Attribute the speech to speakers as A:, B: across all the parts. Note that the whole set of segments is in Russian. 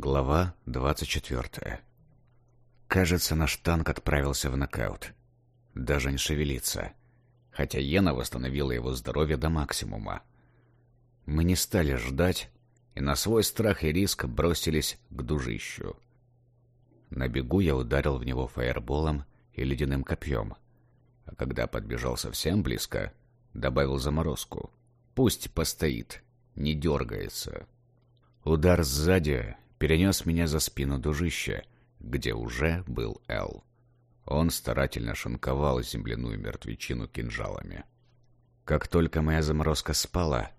A: Глава 24. Кажется, наш танк отправился в нокаут. Даже не шевелится. Хотя Йена восстановила его здоровье до максимума. Мы не стали ждать, и на свой страх и риск бросились к дужищу. На бегу я ударил в него фаерболом и ледяным копьем. А когда подбежал совсем близко, добавил заморозку. Пусть постоит, не дергается. Удар сзади перенес меня за спину дужища, где уже был Эл. Он старательно шинковал земляную мертвечину кинжалами. Как только моя заморозка спала,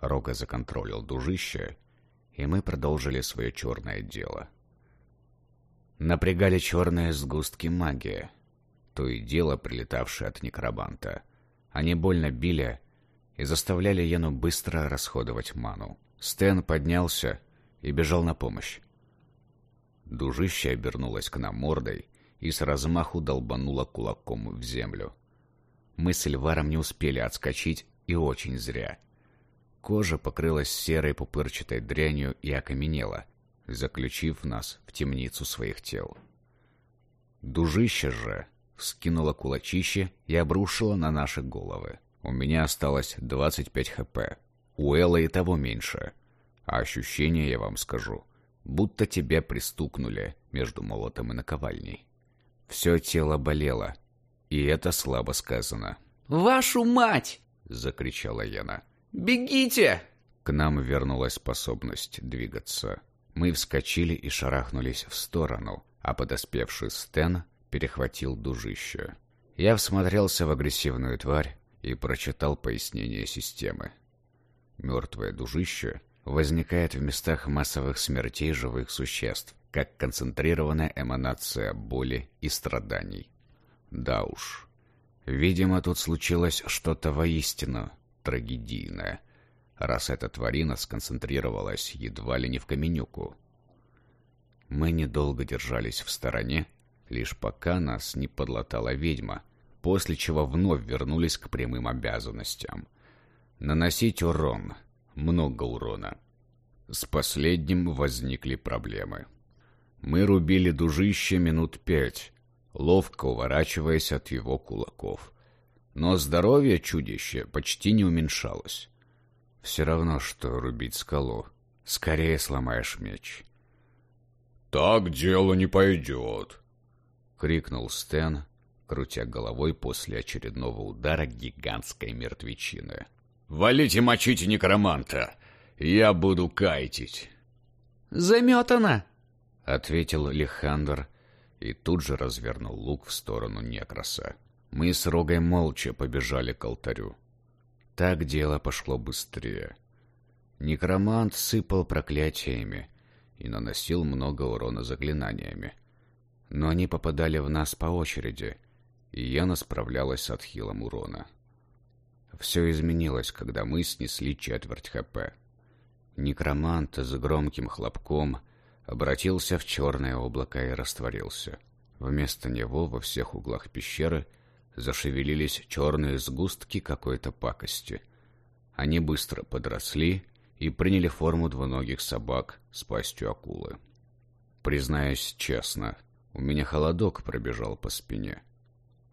A: Рога законтролил дужище, и мы продолжили свое черное дело. Напрягали черные сгустки магии, то и дело прилетавшие от некробанта. Они больно били и заставляли Яну быстро расходовать ману. Стэн поднялся и бежал на помощь. Дужище обернулось к нам мордой и с размаху долбануло кулаком в землю. Мы с Эльваром не успели отскочить, и очень зря. Кожа покрылась серой пупырчатой дрянью и окаменела, заключив нас в темницу своих тел. Дужище же скинуло кулачище и обрушило на наши головы. У меня осталось 25 хп, у Элла и того меньше. А ощущения, я вам скажу, будто тебя пристукнули между молотом и наковальней. Все тело болело, и это слабо сказано.
B: «Вашу мать!»
A: — закричала Яна.
B: «Бегите!»
A: К нам вернулась способность двигаться. Мы вскочили и шарахнулись в сторону, а подоспевший Стэн перехватил дужище. Я всмотрелся в агрессивную тварь и прочитал пояснение системы. Мертвое дужище возникает в местах массовых смертей живых существ, как концентрированная эманация боли и страданий. Да уж. Видимо, тут случилось что-то воистину трагедийное, раз эта тварина сконцентрировалась едва ли не в каменюку. Мы недолго держались в стороне, лишь пока нас не подлатала ведьма, после чего вновь вернулись к прямым обязанностям. Наносить урон, много урона. С последним возникли проблемы. Мы рубили дужище минут пять, ловко уворачиваясь от его кулаков. Но здоровье чудища почти не уменьшалось. Все равно, что рубить скалу. Скорее сломаешь меч.
C: «Так дело не пойдет!»
A: — крикнул Стэн, крутя головой после очередного удара гигантской мертвечины.
C: Валите мочите некроманта. Я буду кайтить.
B: Заметано,
A: ответил Лихандр и тут же развернул лук в сторону Некроса. Мы с Рогой молча побежали к алтарю. Так дело пошло быстрее. Некромант сыпал проклятиями и наносил много урона заклинаниями. Но они попадали в нас по очереди, и Яна справлялась с отхилом урона. Все изменилось, когда мы снесли четверть ХП. Некромант с громким хлопком обратился в черное облако и растворился. Вместо него во всех углах пещеры зашевелились черные сгустки какой-то пакости. Они быстро подросли и приняли форму двуногих собак с пастью акулы. Признаюсь честно, у меня холодок пробежал по спине.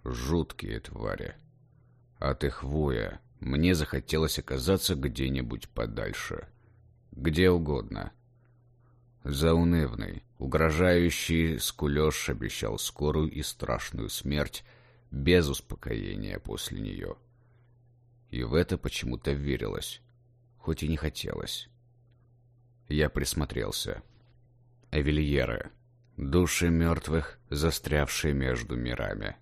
A: Жуткие твари. От их воя мне захотелось оказаться где-нибудь подальше. Где угодно. Заунывный, угрожающий скулеж обещал скорую и страшную смерть без успокоения после нее. И в это почему-то верилось, хоть и не хотелось. Я присмотрелся. Эвельеры. Души мертвых, застрявшие между мирами.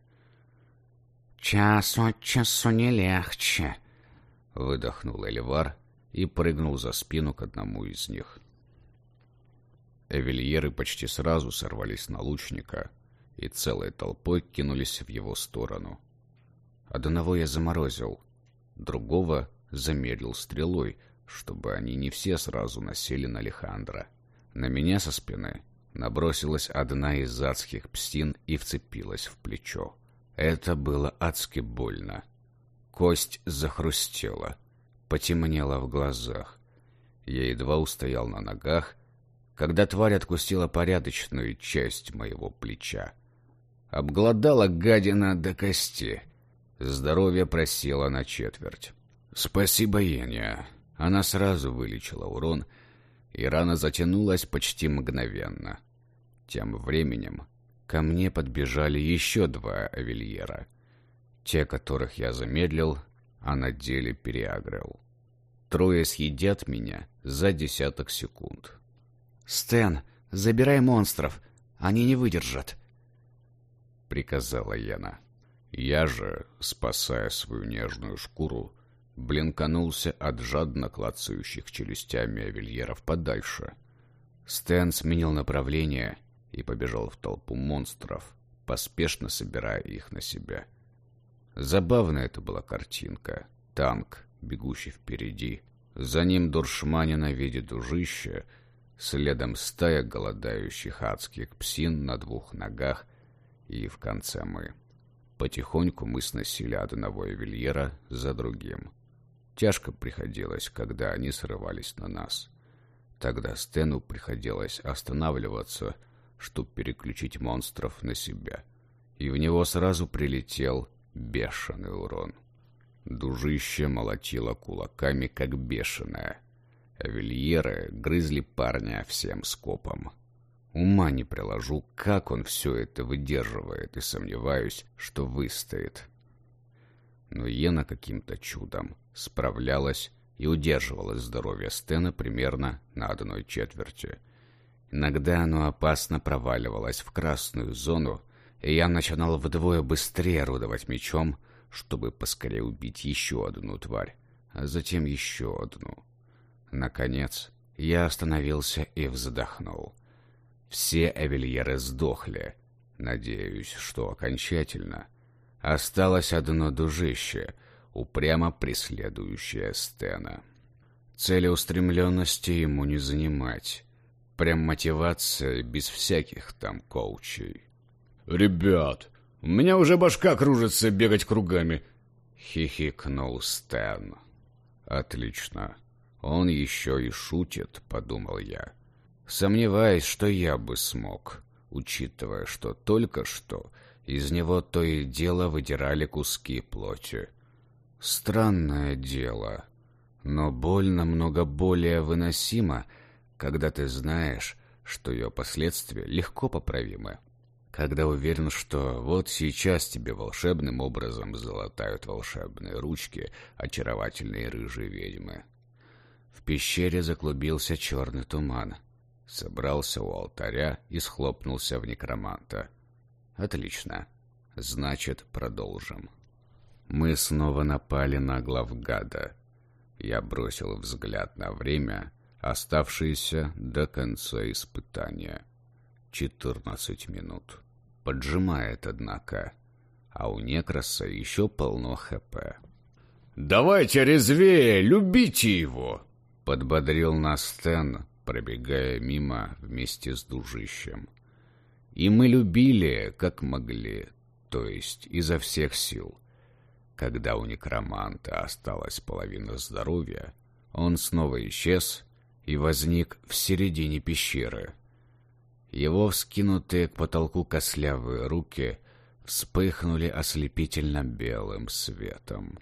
B: «Час от часу не легче», —
A: выдохнул Эливар и прыгнул за спину к одному из них. Эвельеры почти сразу сорвались на лучника и целой толпой кинулись в его сторону. Одного я заморозил, другого замедлил стрелой, чтобы они не все сразу насели на Лехандра. На меня со спины набросилась одна из адских псин и вцепилась в плечо. Это было адски больно. Кость захрустела, потемнела в глазах. Я едва устоял на ногах, когда тварь откусила порядочную часть моего плеча. Обглодала гадина до кости. Здоровье просело на четверть. Спасибо, Еня. Она сразу вылечила урон, и рана затянулась почти мгновенно. Тем временем ко мне подбежали еще два авельера. Те, которых я замедлил, а на деле переагрел. Трое съедят меня за десяток секунд.
B: «Стэн, забирай монстров, они не выдержат», —
A: приказала Яна. Я же, спасая свою нежную шкуру, блинканулся от жадно клацающих челюстями авельеров подальше. Стэн сменил направление и побежал в толпу монстров, поспешно собирая их на себя. Забавная это была картинка. Танк, бегущий впереди. За ним дуршманин на виде дужища, следом стая голодающих адских псин на двух ногах, и в конце мы. Потихоньку мы сносили одного ювельера за другим. Тяжко приходилось, когда они срывались на нас. Тогда Стэну приходилось останавливаться, чтобы переключить монстров на себя. И в него сразу прилетел бешеный урон. Дужище молотило кулаками, как бешеное. Авельеры грызли парня всем скопом. Ума не приложу, как он все это выдерживает, и сомневаюсь, что выстоит. Но Ена каким-то чудом справлялась и удерживала здоровье Стена примерно на одной четверти. Иногда оно опасно проваливалось в красную зону, и я начинал вдвое быстрее орудовать мечом, чтобы поскорее убить еще одну тварь, а затем еще одну. Наконец, я остановился и вздохнул. Все эвельеры сдохли. Надеюсь, что окончательно. Осталось одно дужище — упрямо преследующая Стена. Целеустремленности ему не занимать. Прям мотивация без всяких там коучей.
C: «Ребят, у меня уже башка кружится бегать кругами!»
A: Хихикнул Стэн. «Отлично. Он еще и шутит», — подумал я. Сомневаюсь, что я бы смог, учитывая, что только что из него то и дело выдирали куски плоти. Странное дело, но боль намного более выносима, когда ты знаешь, что ее последствия легко поправимы. Когда уверен, что вот сейчас тебе волшебным образом залатают волшебные ручки очаровательные рыжие ведьмы. В пещере заклубился черный туман. Собрался у алтаря и схлопнулся в некроманта. Отлично. Значит, продолжим. Мы снова напали на главгада. Я бросил взгляд на время, оставшееся до конца испытания. Четырнадцать минут. Поджимает, однако. А у Некроса еще полно ХП.
C: «Давайте резвее, любите его!»
A: Подбодрил нас Стэн, пробегая мимо вместе с дужищем. И мы любили, как могли, то есть изо всех сил. Когда у некроманта осталась половина здоровья, он снова исчез и возник в середине пещеры. Его вскинутые к потолку кослявые руки вспыхнули ослепительно белым светом.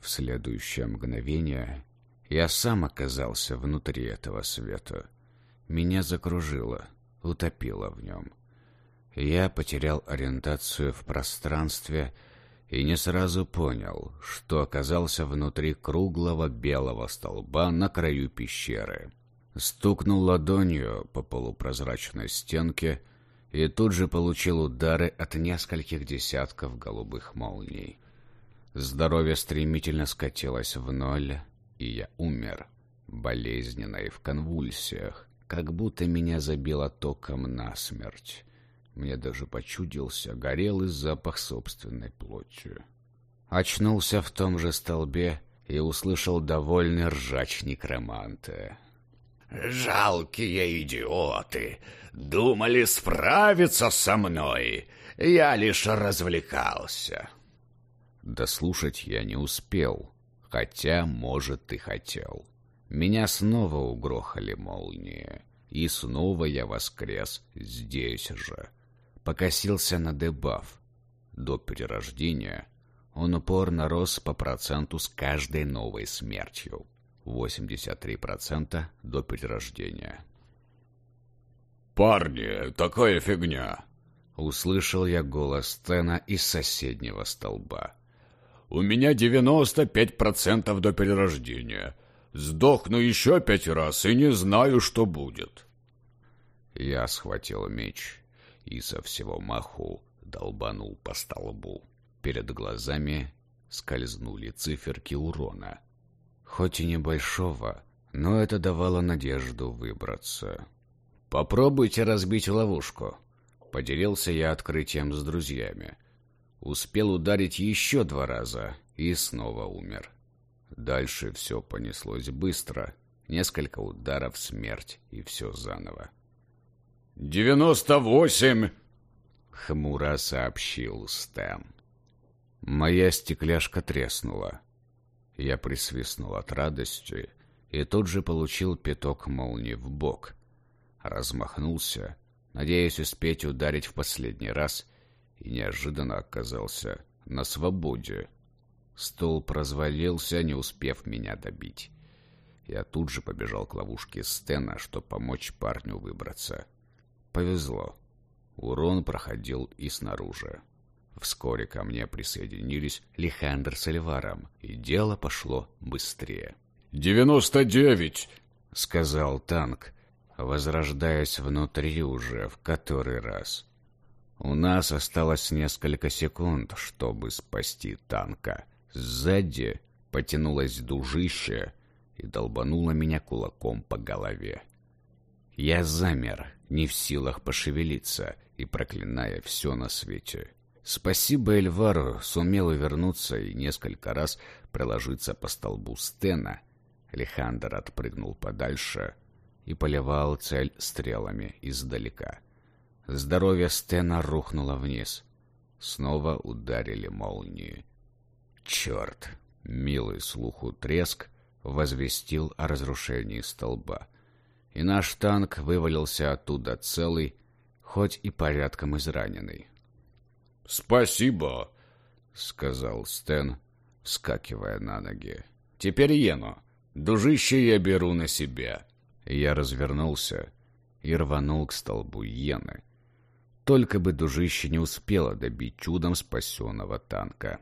A: В следующее мгновение я сам оказался внутри этого света. Меня закружило, утопило в нем. Я потерял ориентацию в пространстве и не сразу понял, что оказался внутри круглого белого столба на краю пещеры. Стукнул ладонью по полупрозрачной стенке и тут же получил удары от нескольких десятков голубых молний. Здоровье стремительно скатилось в ноль, и я умер, болезненно и в конвульсиях, как будто меня забило током насмерть. Мне даже почудился горелый запах собственной плоти. Очнулся в том же столбе и услышал довольный ржач некроманта.
C: «Жалкие идиоты! Думали справиться со мной! Я лишь развлекался!»
A: Дослушать я не успел, хотя, может, и хотел. Меня снова угрохали молнии. И снова я воскрес здесь же. Покосился на дебаф. До перерождения он упорно рос по проценту с каждой новой смертью. 83% до перерождения.
C: «Парни, такая фигня!»
A: Услышал я голос Стена из соседнего столба.
C: «У меня 95% до перерождения. Сдохну еще пять раз и не знаю, что будет».
A: Я схватил меч и со всего маху долбанул по столбу. Перед глазами скользнули циферки урона. Хоть и небольшого, но это давало надежду выбраться. «Попробуйте разбить ловушку», — поделился я открытием с друзьями. Успел ударить еще два раза и снова умер. Дальше все понеслось быстро. Несколько ударов, смерть и все заново.
C: «Девяносто восемь!»
A: — хмуро сообщил Стэн. Моя стекляшка треснула. Я присвистнул от радости и тут же получил пяток молнии в бок — размахнулся, надеясь успеть ударить в последний раз, и неожиданно оказался на свободе. Стол развалился, не успев меня добить. Я тут же побежал к ловушке Стена, чтобы помочь парню выбраться. Повезло. Урон проходил и снаружи. Вскоре ко мне присоединились Лихандр с Эльваром, и дело пошло быстрее.
C: «Девяносто девять!»
A: — сказал танк, возрождаясь внутри уже в который раз. У нас осталось несколько секунд, чтобы спасти танка. Сзади потянулось дужище и долбануло меня кулаком по голове. Я замер, не в силах пошевелиться и проклиная все на свете. Спасибо Эльвару, сумел вернуться и несколько раз проложиться по столбу стена. Алехандр отпрыгнул подальше, и поливал цель стрелами издалека. Здоровье Стена рухнуло вниз. Снова ударили молнии. Черт! Милый слуху треск возвестил о разрушении столба. И наш танк вывалился оттуда целый, хоть и порядком израненный.
C: «Спасибо!»
A: — сказал Стэн, вскакивая на ноги. «Теперь Ену. Дужище я беру на себя». Я развернулся и рванул к столбу Йены. Только бы дужище не успело добить чудом спасенного танка.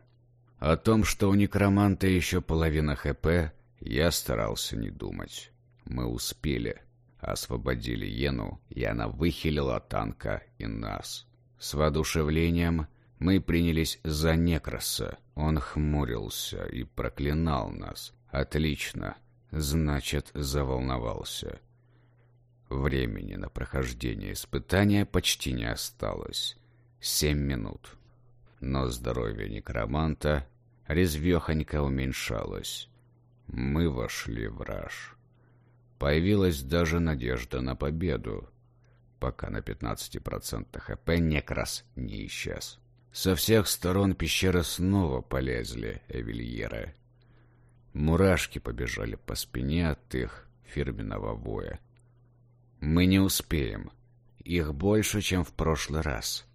A: О том, что у некроманта еще половина ХП, я старался не думать. Мы успели. Освободили Йену, и она выхилила танка и нас. С воодушевлением мы принялись за Некроса. Он хмурился и проклинал нас. Отлично. Значит, заволновался. Времени на прохождение испытания почти не осталось. Семь минут. Но здоровье некроманта резвехонько уменьшалось. Мы вошли в раж. Появилась даже надежда на победу, пока на 15% ХП некрас не исчез. Со всех сторон пещеры снова полезли Эвильеры. Мурашки побежали по спине от их фирменного воя. Мы не успеем. Их больше, чем в прошлый раз.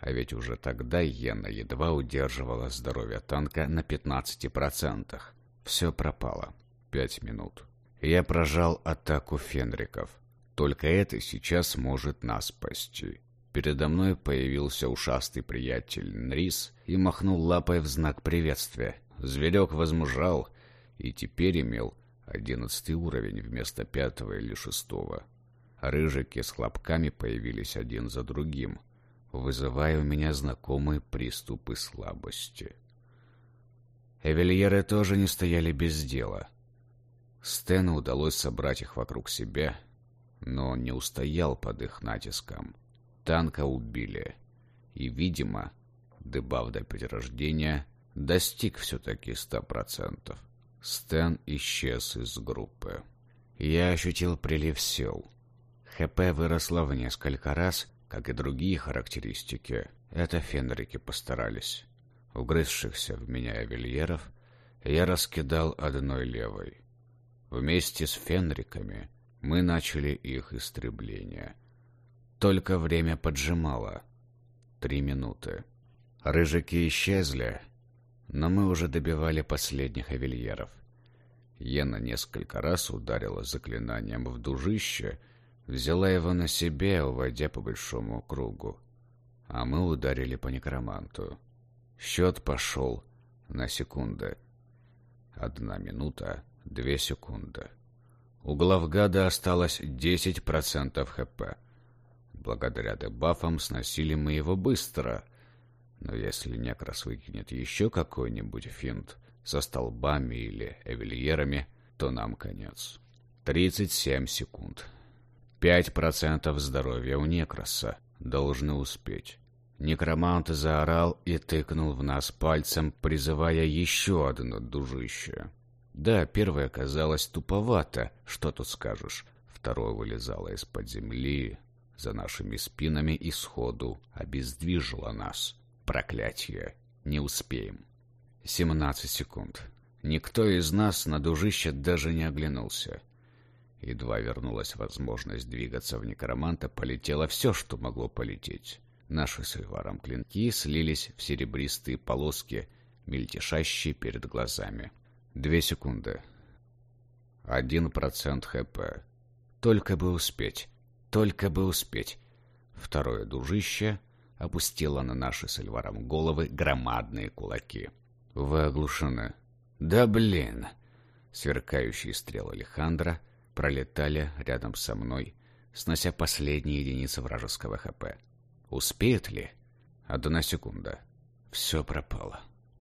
A: А ведь уже тогда Йена едва удерживала здоровье танка на 15%. Все пропало. Пять минут. Я прожал атаку фенриков. Только это сейчас может нас спасти. Передо мной появился ушастый приятель Нрис и махнул лапой в знак приветствия. Зверек возмужал и теперь имел одиннадцатый уровень вместо пятого или шестого. Рыжики с хлопками появились один за другим, вызывая у меня знакомые приступы слабости. Эвельеры тоже не стояли без дела. Стэну удалось собрать их вокруг себя, но он не устоял под их натиском. Танка убили, и, видимо, дебаф до перерождения достиг все-таки ста процентов. Стэн исчез из группы. Я ощутил прилив сил. ХП выросло в несколько раз, как и другие характеристики. Это фенрики постарались. Угрызшихся в меня эвельеров я раскидал одной левой. Вместе с фенриками Мы начали их истребление. Только время поджимало. Три минуты. Рыжики исчезли, но мы уже добивали последних авельеров. Йена несколько раз ударила заклинанием в дужище, взяла его на себе, уводя по большому кругу. А мы ударили по некроманту. Счет пошел на секунды. Одна минута, две секунды. У главгада осталось 10% хп. Благодаря дебафам сносили мы его быстро. Но если Некрас выкинет еще какой-нибудь финт со столбами или эвельерами, то нам конец. 37 секунд. 5% здоровья у Некраса. Должны успеть. Некромант заорал и тыкнул в нас пальцем, призывая еще одно дужище. Да, первое казалось туповато, что тут скажешь. Второе вылезало из-под земли, за нашими спинами и сходу обездвижило нас. Проклятие. Не успеем. 17 секунд. Никто из нас на дужище даже не оглянулся. Едва вернулась возможность двигаться в некроманта, полетело все, что могло полететь. Наши с Иваром клинки слились в серебристые полоски, мельтешащие перед глазами. Две секунды. Один процент ХП. Только бы успеть. Только бы успеть. Второе дужище опустило на наши с Эльваром головы громадные кулаки. Вы оглушены. Да блин! Сверкающие стрелы Алехандра пролетали рядом со мной, снося последние единицы вражеского ХП. Успеет ли? Одна секунда. Все пропало.